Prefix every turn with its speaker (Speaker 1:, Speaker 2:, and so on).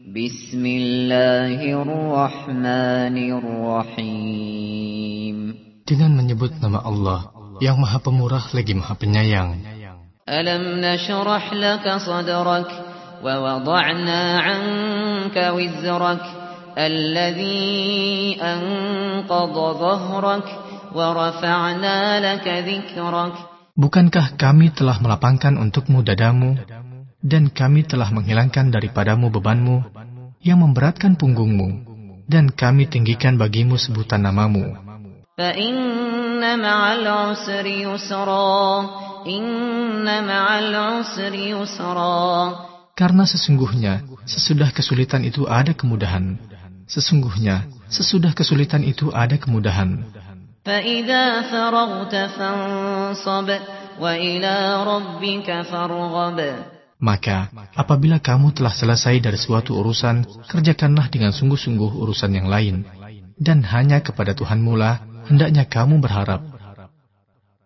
Speaker 1: Bismillahirrahmanirrahim. Dengan menyebut nama Allah yang Maha Pemurah lagi Maha Penyayang.
Speaker 2: Alam nashrah laka sadrak wa wada'na 'anka wizrak alladhi anqadha dhahrak wa rafa'na laka dhikrak
Speaker 1: Bukankah kami telah melapangkan untukmu dadamu dan kami telah menghilangkan daripadamu bebanmu yang memberatkan punggungmu, dan kami tinggikan bagimu sebutan namamu. Karena sesungguhnya, sesudah kesulitan itu ada kemudahan. Sesungguhnya, sesudah kesulitan itu ada kemudahan. فَإِذَا Maka, apabila kamu telah selesai dari suatu urusan, kerjakanlah dengan sungguh-sungguh urusan yang lain. Dan hanya kepada Tuhanmulah, hendaknya kamu berharap